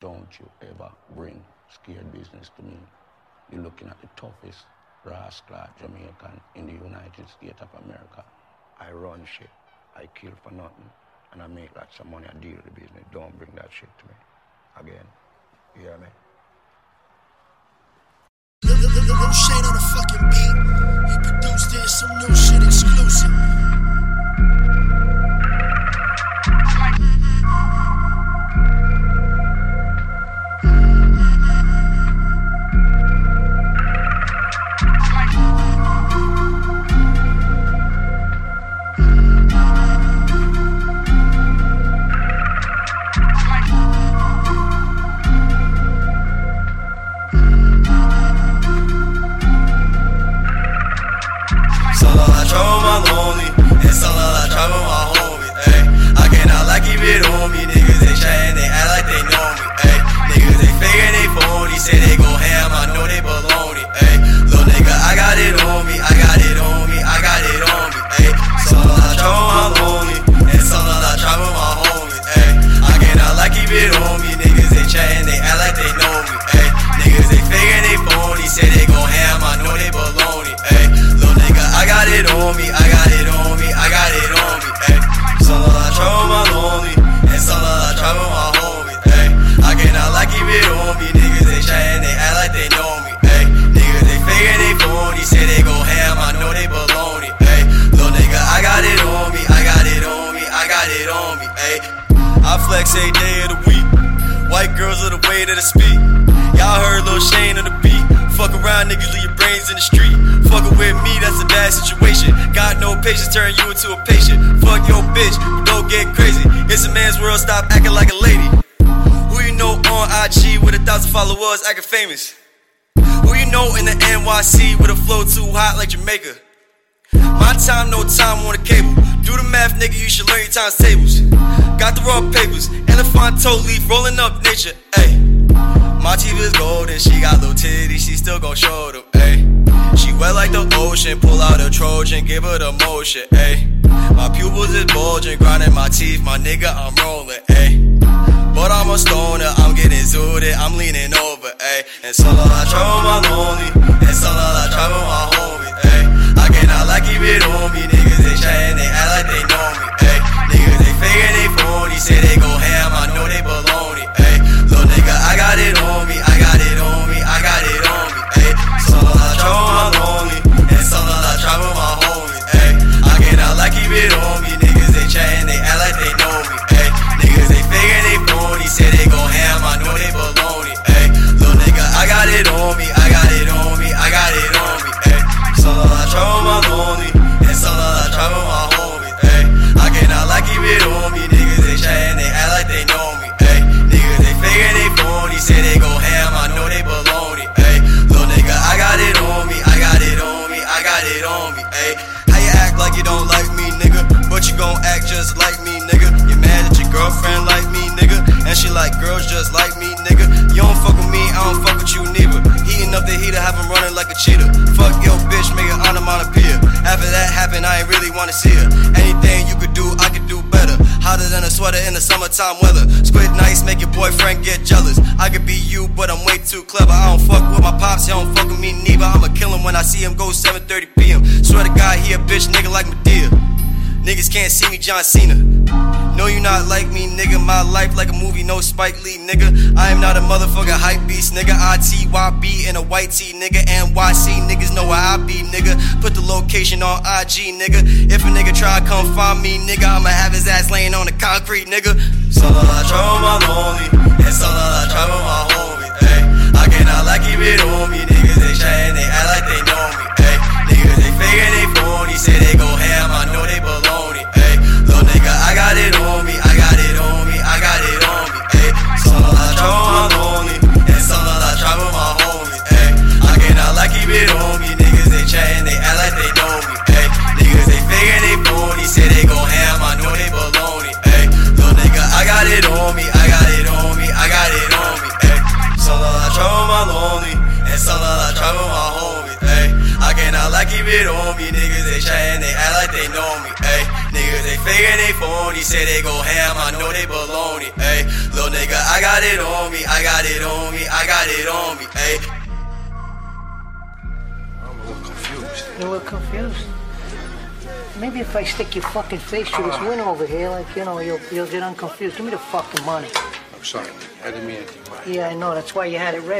Don't you ever bring scared business to me. You're looking at the toughest rascal Jamaican in the United States of America. I run shit. I kill for nothing. And I make lots of money. I deal with the business. Don't bring that shit to me. Again. You hear me? Solo I trouble my lonely, and solo I trouble my homie. Ayy, I cannot like keep it on me. The speak. Y'all heard Lil Shane on the beat. Fuck around, niggas, leave your brains in the street. Fucking with me, that's a bad situation. Got no patience, turn you into a patient. Fuck your bitch, don't get crazy. It's a man's world, stop acting like a lady. Who you know on IG with a thousand followers, acting famous? Who you know in the NYC with a flow too hot like Jamaica? My time, no time on the cable. Do the math, nigga, you should learn your times tables. Got the raw papers, elephant leaf rolling up nature, ayy. My teeth is golden, she got little titties, she still gon' show them, ayy. She wet like the ocean, pull out a Trojan, give her the motion, ayy. My pupils is bulging, grinding my teeth, my nigga, I'm rolling, ayy. But I'm a stoner, I'm getting zooted, I'm leaning over, ayy. And solo I trouble my lonely, and solo I trouble my homie, ayy. I cannot like keep it on me, ayy. How you act like you don't like me, nigga? But you gon' act just like me, nigga. You mad at your girlfriend like me, nigga? And she like girls just like me, nigga. You don't fuck with me, I don't fuck with you neither. Heating up the heater, have him running like a cheetah. Fuck your bitch, make it onomatopoeia. After that happened, I ain't really wanna see her. Anything you could do, I could do better. Hotter than a sweater in the summertime weather. Squid nights make your boyfriend get jealous. I could be you, but I'm way too clever. I don't fuck with my pops, he don't neither. I'ma kill him when I see him go 7:30 p.m. Swear to God, he a bitch nigga like Madea. Niggas can't see me, John Cena. No, you not like me, nigga. My life like a movie, no Spike Lee, nigga. I am not a motherfucker hype beast, nigga. ITYB in a white tee, nigga. NYC niggas know where I be, nigga. Put the location on IG, nigga. If a nigga try come find me, nigga, I'ma have his ass laying on the concrete, nigga. Solo I trouble my lonely, and solo I trouble my homie, ayy. I cannot like it on faking they phony, say they go ham, I know they baloney, ayy. Little nigga, I got it on me, I got it on me, I got it on me, ayy. I'm a little confused. You're a little confused. Maybe if I stick your fucking face through this uh-huh. window over here, like, you know, you'll, you'll get unconfused. Give me the fucking money. I'm sorry. I didn't mean anything by it. Yeah, I know. That's why you had it ready.